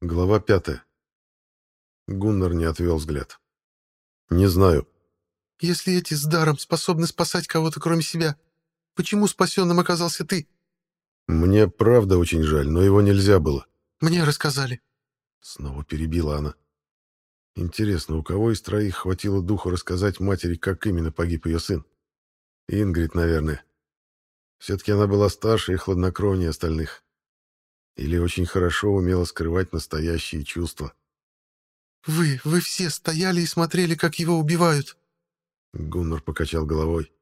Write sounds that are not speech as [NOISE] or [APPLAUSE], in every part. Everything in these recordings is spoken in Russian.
Глава пятая. Гуннар не отвел взгляд. «Не знаю». «Если эти с даром способны спасать кого-то, кроме себя, почему спасенным оказался ты?» «Мне правда очень жаль, но его нельзя было». «Мне рассказали». Снова перебила она. Интересно, у кого из троих хватило духу рассказать матери, как именно погиб ее сын? Ингрид, наверное. Все-таки она была старше и хладнокровнее остальных. Или очень хорошо умела скрывать настоящие чувства. «Вы, вы все стояли и смотрели, как его убивают!» Гуннар покачал головой.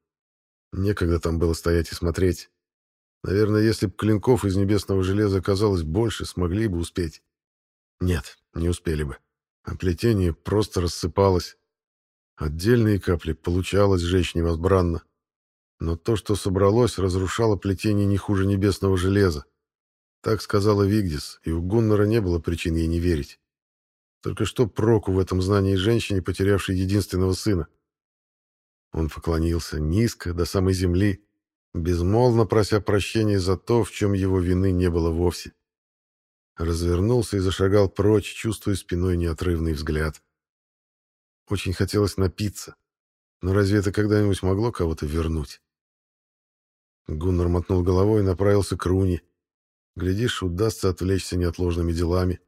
Некогда там было стоять и смотреть. Наверное, если бы клинков из небесного железа оказалось больше, смогли бы успеть. Нет, не успели бы. А плетение просто рассыпалось. Отдельные капли получалось сжечь невозбранно. Но то, что собралось, разрушало плетение не хуже небесного железа. Так сказала Вигдис, и у Гуннера не было причин ей не верить. Только что проку в этом знании женщине, потерявшей единственного сына? Он поклонился низко, до самой земли, безмолвно прося прощения за то, в чем его вины не было вовсе. Развернулся и зашагал прочь, чувствуя спиной неотрывный взгляд. Очень хотелось напиться, но разве это когда-нибудь могло кого-то вернуть? Гуннар мотнул головой и направился к Руне, Глядишь, удастся отвлечься неотложными делами.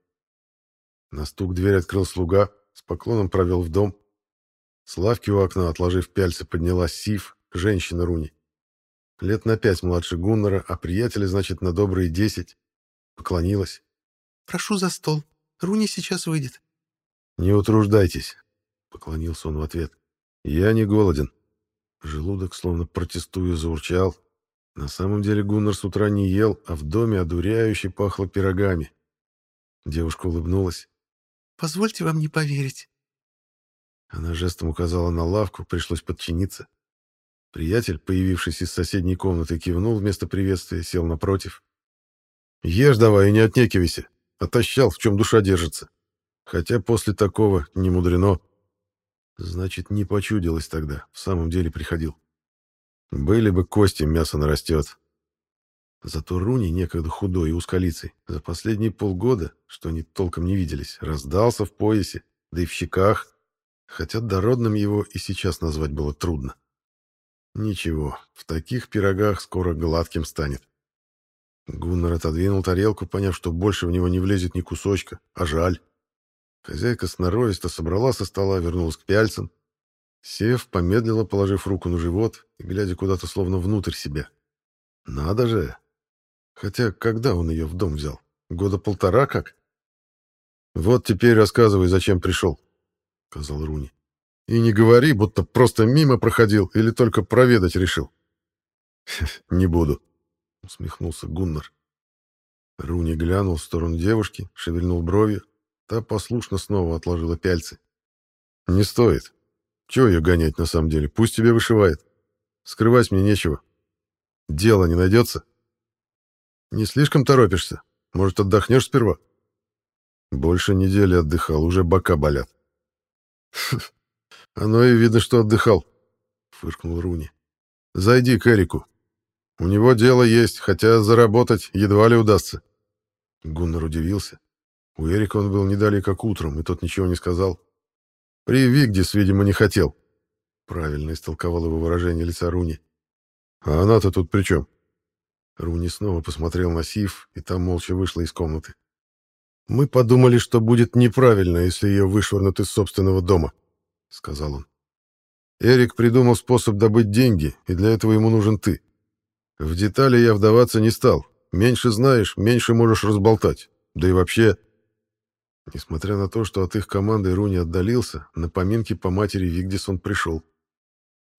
На стук дверь открыл слуга, с поклоном провел в дом. С лавки у окна, отложив пяльцы, поднялась Сив, женщина Руни. Лет на пять младше Гуннера, а приятеля, значит, на добрые десять. Поклонилась. «Прошу за стол. Руни сейчас выйдет». «Не утруждайтесь», — поклонился он в ответ. «Я не голоден». Желудок, словно протестуя, заурчал, на самом деле Гуннар с утра не ел, а в доме одуряюще пахло пирогами. Девушка улыбнулась. «Позвольте вам не поверить». Она жестом указала на лавку, пришлось подчиниться. Приятель, появившись из соседней комнаты, кивнул вместо приветствия, сел напротив. «Ешь давай и не отнекивайся. Отощал, в чем душа держится. Хотя после такого не мудрено. Значит, не почудилось тогда, в самом деле приходил. Были бы кости, мясо нарастет. Зато Руни, некогда худой и узколицей, за последние полгода, что они толком не виделись, раздался в поясе, да и в щеках, хотя дородным его и сейчас назвать было трудно. Ничего, в таких пирогах скоро гладким станет. Гуннар отодвинул тарелку, поняв, что больше в него не влезет ни кусочка, а жаль. Хозяйка сноровисто собрала со стола, вернулась к пяльцам, Сев, помедлила, положив руку на живот и глядя куда-то словно внутрь себя. Надо же! Хотя когда он ее в дом взял? Года полтора как? Вот теперь рассказывай, зачем пришел, — сказал Руни. И не говори, будто просто мимо проходил или только проведать решил. Не буду, — усмехнулся Гуннар. Руни глянул в сторону девушки, шевельнул бровью. Та послушно снова отложила пяльцы. «Не стоит. Чего ее гонять на самом деле? Пусть тебе вышивает. Скрывать мне нечего. Дело не найдется? Не слишком торопишься? Может, отдохнешь сперва? Больше недели отдыхал, уже бока болят. [LAUGHS] Оно и видно, что отдыхал, фыркнул Руни. Зайди к Эрику. У него дело есть, хотя заработать едва ли удастся. Гуннар удивился. У Эрика он был не далее, как утром, и тот ничего не сказал. При Вигдис, видимо, не хотел. Правильно истолковал его выражение лица Руни. А она-то тут при чем? Руни снова посмотрел на Сив, и там молча вышла из комнаты. «Мы подумали, что будет неправильно, если ее вышвырнут из собственного дома», — сказал он. «Эрик придумал способ добыть деньги, и для этого ему нужен ты. В детали я вдаваться не стал. Меньше знаешь, меньше можешь разболтать. Да и вообще...» Несмотря на то, что от их команды Руни отдалился, на поминки по матери Вигдис он пришел.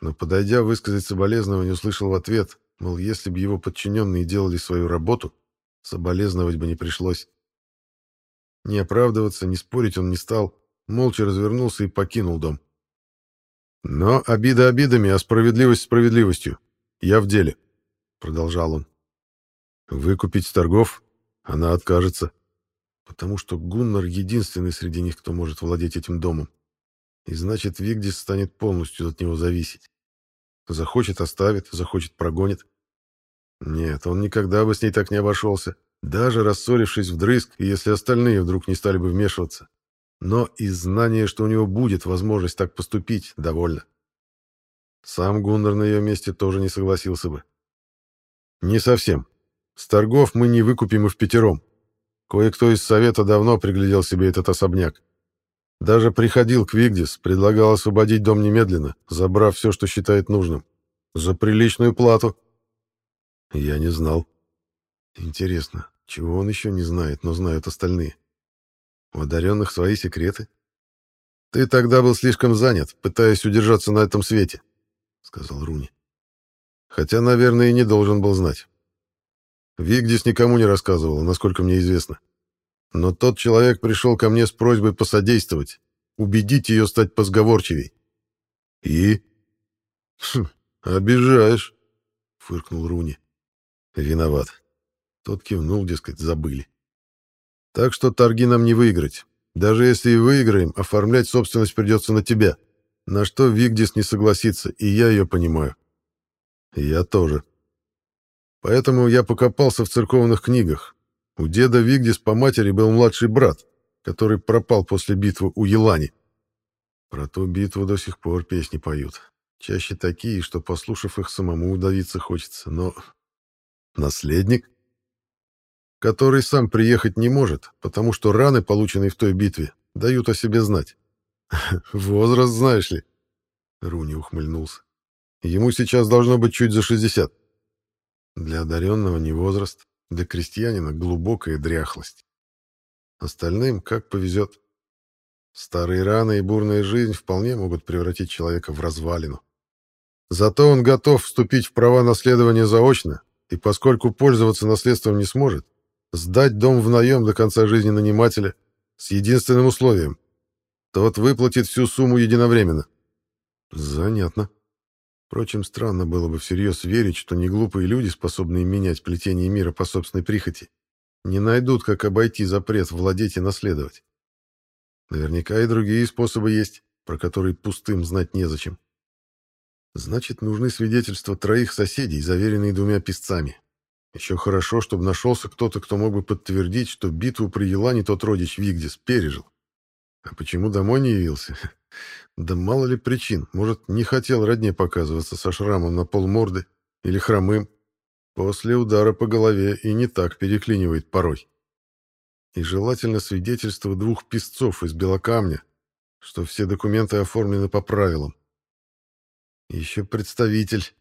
Но, подойдя высказать соболезнование, услышал в ответ, мол, если бы его подчиненные делали свою работу, соболезновать бы не пришлось. Не оправдываться, не спорить он не стал, молча развернулся и покинул дом. «Но обида обидами, а справедливость справедливостью. Я в деле», — продолжал он. «Выкупить торгов? Она откажется потому что Гуннар единственный среди них, кто может владеть этим домом. И значит, Вигдис станет полностью от него зависеть. Захочет — оставит, захочет — прогонит. Нет, он никогда бы с ней так не обошелся, даже рассорившись вдрызг, если остальные вдруг не стали бы вмешиваться. Но из знания, что у него будет возможность так поступить, довольно. Сам Гуннар на ее месте тоже не согласился бы. Не совсем. С торгов мы не выкупим и в пятером. Кое-кто из совета давно приглядел себе этот особняк. Даже приходил к Вигдис, предлагал освободить дом немедленно, забрав все, что считает нужным. За приличную плату. Я не знал. Интересно, чего он еще не знает, но знают остальные? У одаренных свои секреты? Ты тогда был слишком занят, пытаясь удержаться на этом свете, — сказал Руни. Хотя, наверное, и не должен был знать. Вигдис никому не рассказывал, насколько мне известно. Но тот человек пришел ко мне с просьбой посодействовать, убедить ее стать позговорчивей. И? Хм, обижаешь, фыркнул Руни. Виноват. Тот кивнул, дескать, забыли. Так что торги нам не выиграть. Даже если и выиграем, оформлять собственность придется на тебя. На что Вигдис не согласится, и я ее понимаю. Я тоже. Поэтому я покопался в церковных книгах. У деда Вигдис по матери был младший брат, который пропал после битвы у Елани. Про ту битву до сих пор песни поют. Чаще такие, что, послушав их, самому удавиться хочется. Но наследник, который сам приехать не может, потому что раны, полученные в той битве, дают о себе знать. [LAUGHS] Возраст, знаешь ли. Руни ухмыльнулся. Ему сейчас должно быть чуть за 60. Для одаренного не возраст, для крестьянина глубокая дряхлость. Остальным как повезет. Старые раны и бурная жизнь вполне могут превратить человека в развалину. Зато он готов вступить в права наследования заочно, и поскольку пользоваться наследством не сможет, сдать дом в наем до конца жизни нанимателя с единственным условием. Тот выплатит всю сумму единовременно. Занятно. Впрочем, странно было бы всерьез верить, что неглупые люди, способные менять плетение мира по собственной прихоти, не найдут, как обойти запрет владеть и наследовать. Наверняка и другие способы есть, про которые пустым знать незачем. Значит, нужны свидетельства троих соседей, заверенные двумя писцами. Еще хорошо, чтобы нашелся кто-то, кто мог бы подтвердить, что битву при Елане тот родич Вигдис пережил. А почему домой не явился? [LAUGHS] Да мало ли причин. Может, не хотел родне показываться со шрамом на полморды или хромым. После удара по голове и не так переклинивает порой. И желательно свидетельство двух песцов из белокамня, что все документы оформлены по правилам. Еще представитель.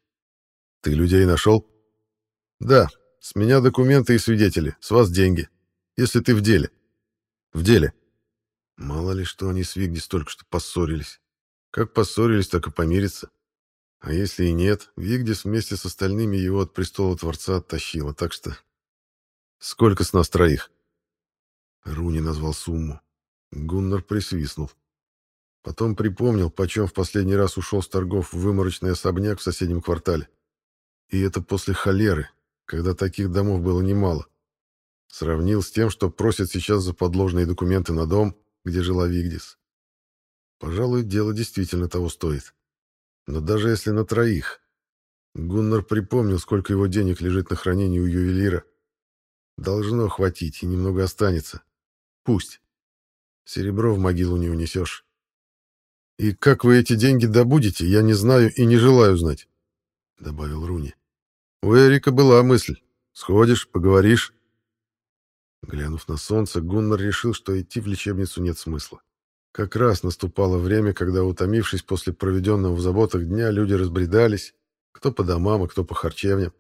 Ты людей нашел? Да, с меня документы и свидетели, с вас деньги. Если ты в деле. В деле. Мало ли, что они с Вигдис только что поссорились. Как поссорились, так и помириться. А если и нет, Вигдис вместе с остальными его от престола Творца оттащила, так что... Сколько с нас троих? Руни назвал сумму. Гуннар присвистнул. Потом припомнил, почем в последний раз ушел с торгов в выморочный особняк в соседнем квартале. И это после холеры, когда таких домов было немало. Сравнил с тем, что просят сейчас за подложные документы на дом, где жила Вигдис. Пожалуй, дело действительно того стоит. Но даже если на троих... Гуннар припомнил, сколько его денег лежит на хранении у ювелира. Должно хватить, и немного останется. Пусть. Серебро в могилу не унесешь. И как вы эти деньги добудете, я не знаю и не желаю знать, — добавил Руни. У Эрика была мысль. Сходишь, поговоришь. Глянув на солнце, Гуннар решил, что идти в лечебницу нет смысла. Как раз наступало время, когда, утомившись после проведенного в заботах дня, люди разбредались, кто по домам, а кто по харчевням.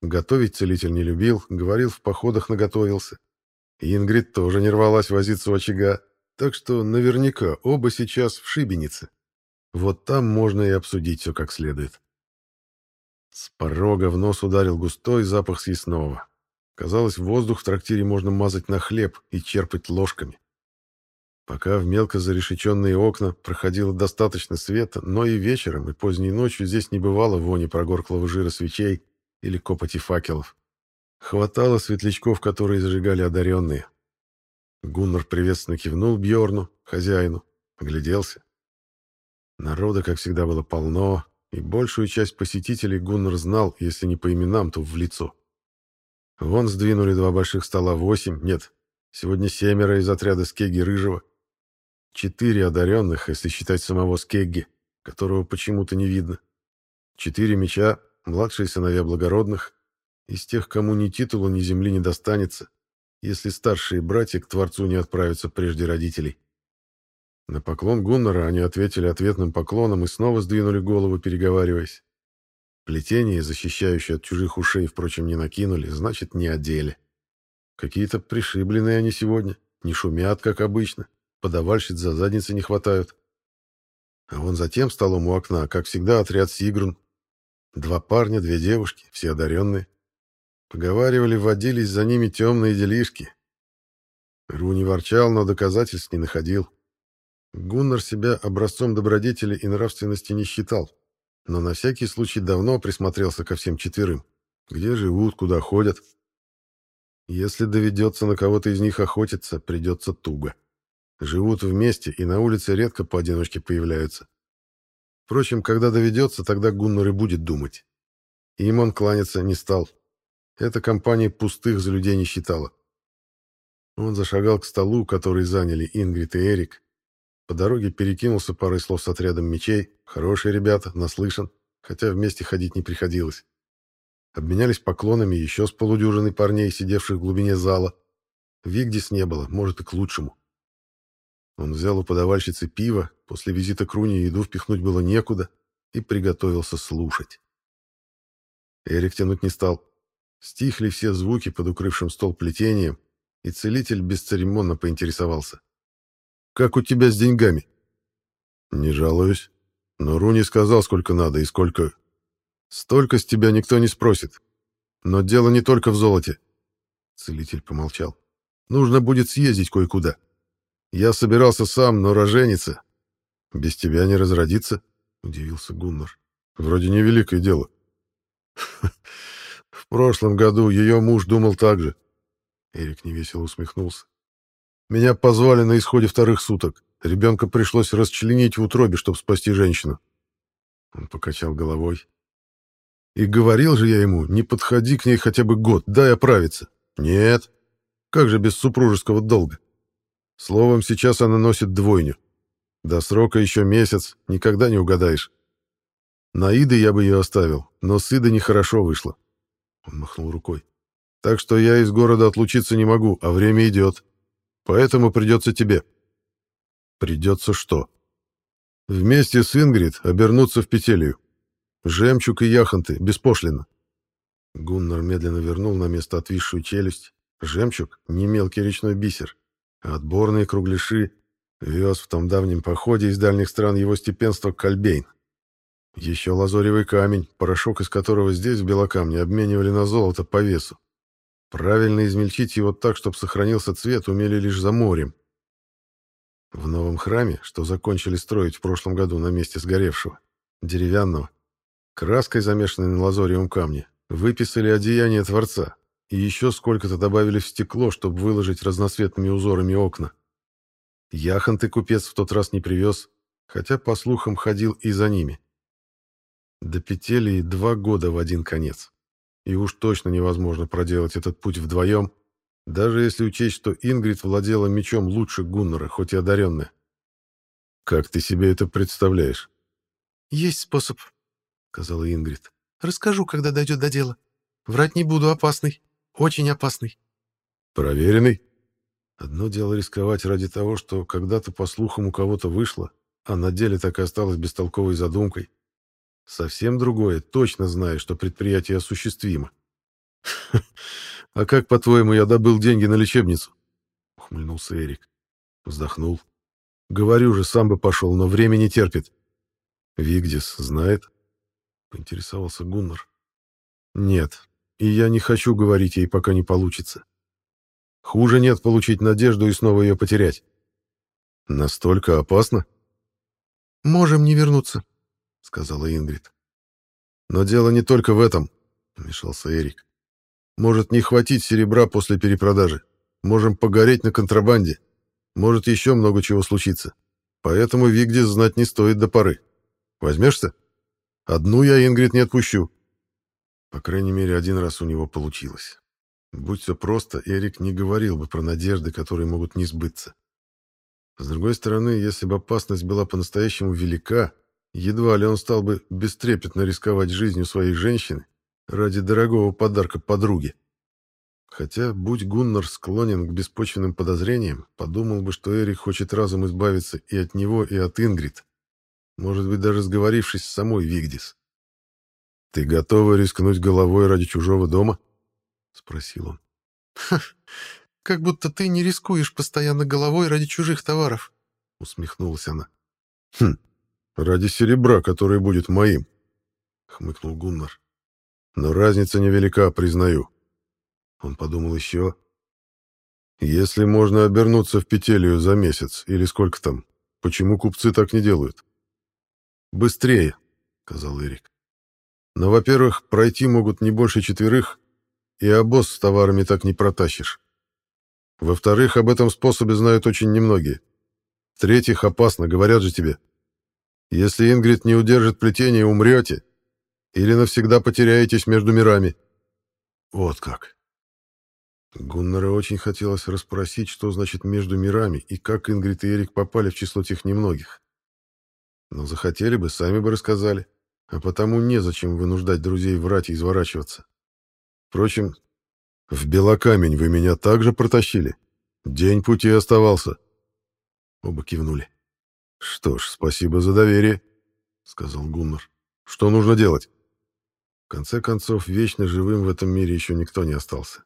Готовить целитель не любил, говорил, в походах наготовился. Ингрид тоже не рвалась возиться у очага, так что наверняка оба сейчас в шибенице. Вот там можно и обсудить все как следует. С порога в нос ударил густой запах съестного. Казалось, воздух в трактире можно мазать на хлеб и черпать ложками. Пока в мелко зарешеченные окна проходило достаточно света, но и вечером, и поздней ночью здесь не бывало вони прогорклого жира свечей или копоти факелов. Хватало светлячков, которые зажигали одаренные. Гуннар приветственно кивнул Бьорну, хозяину, огляделся. Народа, как всегда, было полно, и большую часть посетителей Гуннар знал, если не по именам, то в лицо. Вон сдвинули два больших стола, восемь, нет, сегодня семеро из отряда Скеги Рыжего. Четыре одаренных, если считать самого Скегги, которого почему-то не видно. Четыре меча, младшие сыновья благородных, из тех, кому ни титула, ни земли не достанется, если старшие братья к Творцу не отправятся прежде родителей. На поклон Гуннера они ответили ответным поклоном и снова сдвинули голову, переговариваясь. Плетение, защищающее от чужих ушей, впрочем, не накинули, значит, не одели. Какие-то пришибленные они сегодня, не шумят, как обычно, подавальщиц за задницы не хватают. А вон за тем столом у окна, как всегда, отряд Сигрун. Два парня, две девушки, все одаренные. Поговаривали, водились за ними темные делишки. Ру не ворчал, но доказательств не находил. Гуннар себя образцом добродетели и нравственности не считал, но на всякий случай давно присмотрелся ко всем четверым. Где живут, куда ходят. Если доведется на кого-то из них охотиться, придется туго. Живут вместе и на улице редко поодиночке появляются. Впрочем, когда доведется, тогда Гуннар и будет думать. Им он кланяться не стал. Эта компания пустых за людей не считала. Он зашагал к столу, который заняли Ингрид и Эрик, по дороге перекинулся парой слов с отрядом мечей. Хорошие ребята, наслышан, хотя вместе ходить не приходилось. Обменялись поклонами еще с полудюжиной парней, сидевших в глубине зала. Вигдис не было, может и к лучшему. Он взял у подавальщицы пиво, после визита к Руне еду впихнуть было некуда, и приготовился слушать. Эрик тянуть не стал. Стихли все звуки под укрывшим стол плетением, и целитель бесцеремонно поинтересовался. Как у тебя с деньгами?» «Не жалуюсь. Но Руни сказал, сколько надо и сколько...» «Столько с тебя никто не спросит. Но дело не только в золоте». Целитель помолчал. «Нужно будет съездить кое-куда. Я собирался сам, но роженица. Без тебя не разродиться?» — удивился Гуннар. «Вроде невеликое дело». [LAUGHS] «В прошлом году ее муж думал так же». Эрик невесело усмехнулся. Меня позвали на исходе вторых суток. Ребенка пришлось расчленить в утробе, чтобы спасти женщину. Он покачал головой. И говорил же я ему, не подходи к ней хотя бы год, дай оправиться. Нет. Как же без супружеского долга? Словом, сейчас она носит двойню. До срока еще месяц, никогда не угадаешь. На Иды я бы ее оставил, но с Иды нехорошо вышло. Он махнул рукой. Так что я из города отлучиться не могу, а время идет. Поэтому придется тебе. Придется что? Вместе с Ингрид обернуться в петелью. Жемчуг и яхонты, беспошлино. Гуннар медленно вернул на место отвисшую челюсть. Жемчуг — не мелкий речной бисер, отборные кругляши вез в том давнем походе из дальних стран его степенства Кальбейн. Еще лазоревый камень, порошок из которого здесь, в Белокамне, обменивали на золото по весу. Правильно измельчить его так, чтобы сохранился цвет, умели лишь за морем. В новом храме, что закончили строить в прошлом году на месте сгоревшего, деревянного, краской, замешанной на лазоревом камне, выписали одеяние Творца и еще сколько-то добавили в стекло, чтобы выложить разноцветными узорами окна. Яхонты купец в тот раз не привез, хотя, по слухам, ходил и за ними. До петелии два года в один конец и уж точно невозможно проделать этот путь вдвоем, даже если учесть, что Ингрид владела мечом лучше Гуннера, хоть и одаренная. «Как ты себе это представляешь?» «Есть способ», — сказала Ингрид. «Расскажу, когда дойдет до дела. Врать не буду, опасный. Очень опасный». «Проверенный?» Одно дело рисковать ради того, что когда-то, по слухам, у кого-то вышло, а на деле так и осталось бестолковой задумкой. Совсем другое, точно знаю, что предприятие осуществимо. [LAUGHS] «А как, по-твоему, я добыл деньги на лечебницу?» — ухмыльнулся Эрик. Вздохнул. «Говорю же, сам бы пошел, но время не терпит». «Вигдис знает?» — поинтересовался Гуннар. «Нет, и я не хочу говорить ей, пока не получится. Хуже нет получить надежду и снова ее потерять. Настолько опасно?» «Можем не вернуться», — сказала Ингрид. «Но дело не только в этом», — вмешался Эрик. «Может не хватить серебра после перепродажи. Можем погореть на контрабанде. Может еще много чего случиться. Поэтому Вигдис знать не стоит до поры. Возьмешься? Одну я Ингрид не отпущу». По крайней мере, один раз у него получилось. Будь все просто, Эрик не говорил бы про надежды, которые могут не сбыться. С другой стороны, если бы опасность была по-настоящему велика, едва ли он стал бы бестрепетно рисковать жизнью своей женщины ради дорогого подарка подруге. Хотя, будь Гуннар склонен к беспочвенным подозрениям, подумал бы, что Эрик хочет разом избавиться и от него, и от Ингрид. Может быть, даже сговорившись с самой Вигдис. «Ты готова рискнуть головой ради чужого дома?» — спросил он. «Ха, как будто ты не рискуешь постоянно головой ради чужих товаров», — усмехнулась она. «Хм, ради серебра, которое будет моим», — хмыкнул Гуннар. «Но разница невелика, признаю». Он подумал еще. «Если можно обернуться в петелью за месяц, или сколько там, почему купцы так не делают?» «Быстрее», — сказал Эрик. «Но, во-первых, пройти могут не больше четверых, и обоз с товарами так не протащишь. Во-вторых, об этом способе знают очень немногие. В-третьих, опасно, говорят же тебе. Если Ингрид не удержит плетение, умрете. Или навсегда потеряетесь между мирами. Вот как. Гуннера очень хотелось расспросить, что значит «между мирами» и как Ингрид и Эрик попали в число тех немногих. Но захотели бы, сами бы рассказали, а потому незачем вынуждать друзей врать и изворачиваться. Впрочем, в Белокамень вы меня также протащили. День пути оставался. Оба кивнули. Что ж, спасибо за доверие, сказал Гуннар. Что нужно делать? В конце концов, вечно живым в этом мире еще никто не остался.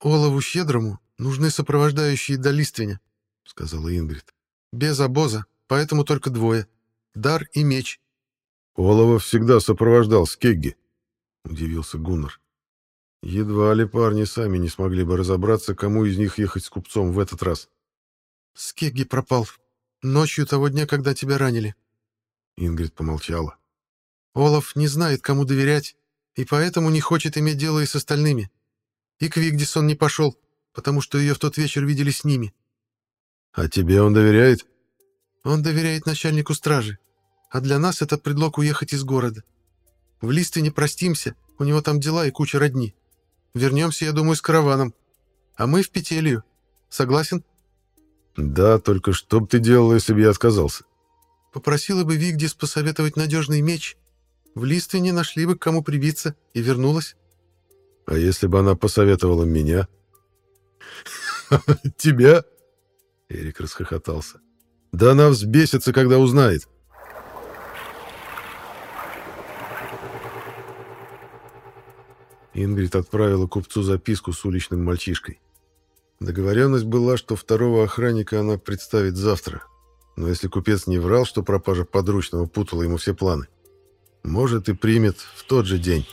Олову Щедрому нужны сопровождающие до Лиственя, сказала Ингрид. Без обоза, поэтому только двое. Дар и меч. Олова всегда сопровождал Скегги, удивился Гуннар. Едва ли парни сами не смогли бы разобраться, кому из них ехать с купцом в этот раз. «Скегги пропал. Ночью того дня, когда тебя ранили». Ингрид помолчала. «Олаф не знает, кому доверять, и поэтому не хочет иметь дело и с остальными. И к Вигдис он не пошел, потому что ее в тот вечер видели с ними». «А тебе он доверяет?» «Он доверяет начальнику стражи, а для нас это предлог уехать из города. В Листве простимся, у него там дела и куча родни. Вернемся, я думаю, с караваном. А мы в Петелью. Согласен? Да, только что бы ты делала, если бы я отказался? Попросила бы Вигдис посоветовать надежный меч. В Листвине нашли бы, к кому прибиться, и вернулась. А если бы она посоветовала меня? [LAUGHS] Тебя? Эрик расхохотался. Да она взбесится, когда узнает. Ингрид отправила купцу записку с уличным мальчишкой. Договоренность была, что второго охранника она представит завтра. Но если купец не врал, что пропажа подручного путала ему все планы, может и примет в тот же день.